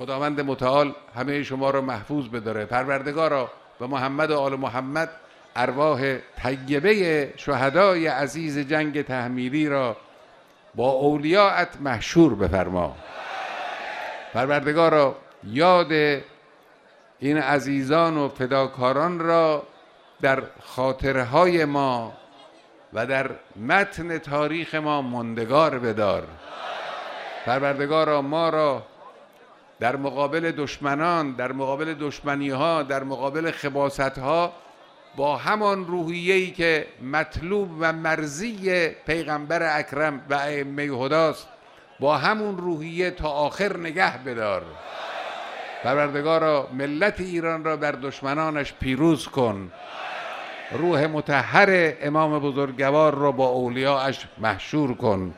خداوند متعال همه شما را محفوظ بداره. پروردگارا به محمد و آل محمد ارواح طیبه شهدای عزیز جنگ تحمیلی را با اولیاءت محشور بفرما. پروردگارا یاد این عزیزان و فداکاران را در خاطرهای ما و در متن تاریخ ما مندگار بدار. پروردگارا ما را در مقابل دشمنان در مقابل دشمنی ها در مقابل خباست ها با همان روحیه‌ای که مطلوب و مرزی پیغمبر اکرم و ائمه هداست با همون روحیه تا آخر نگه بدار. پروردگارا ملت ایران را بر دشمنانش پیروز کن. روح متحر امام بزرگوار را با اولیاءش محشور کن.